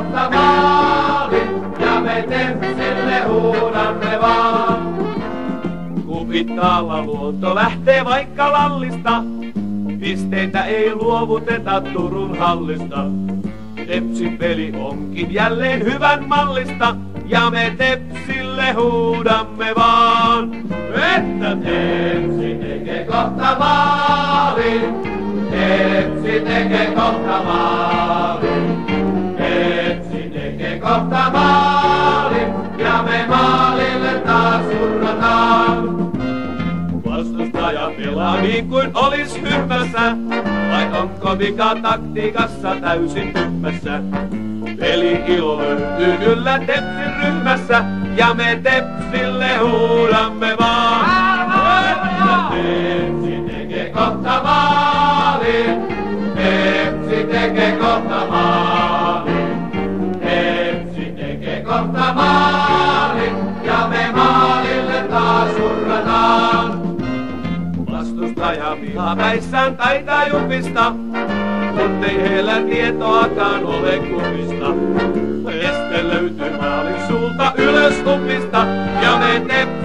kautta maalin ja me tepsille huudamme vaan. Kupittaalla luonto lähtee vaikka lallista, pisteitä ei luovuteta Turun hallista. Tepsin peli onkin jälleen hyvän mallista, ja me Tepsille huudamme vaan. Että Tepsi tekee kohta maalin, Tepsi tekee kohta maalin. Pelaa niin kuin olis hyhmässä, vai onko vika taktiikassa täysin tyhmässä? Peli ilo löytyy kyllä Tepsin ryhmässä, ja me Tepsille huudamme vaan. Vastustaja vihapäissään taitaa jupista, mutta ei heillä tietoakaan ole kuvista. Este löytyy maalin suulta ylös upista, ja me Tepsille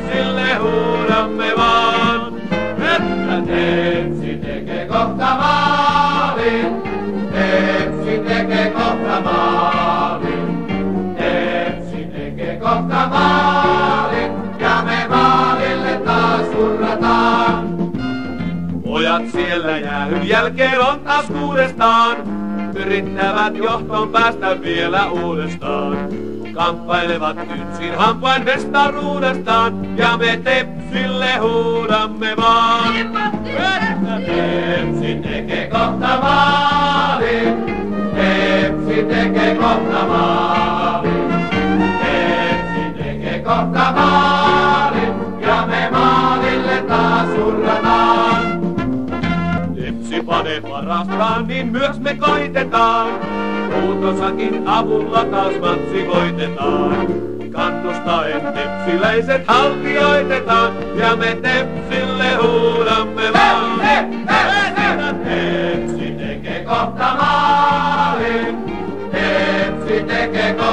Pojat siellä jäähyn jälkeen on taas uudestaan. Yrittävät johtoon päästä vielä uudestaan. Kamppailevat yksin hampain mestaruudestaan. Ja me Tepsille huudamme vaan. Että Tepsi tekee kohta maalin. Tepsi tekee kohta maalin. me parastaan, niin myös me koitetaan. Muutosakin avulla taas matsi voitetaan. Kannustaen tepsiläiset haltioitetaan, ja me tepsille huudamme vaan. Tepsi, tepsi, tepsi tekee kohta maalin, tepsi tekee kohta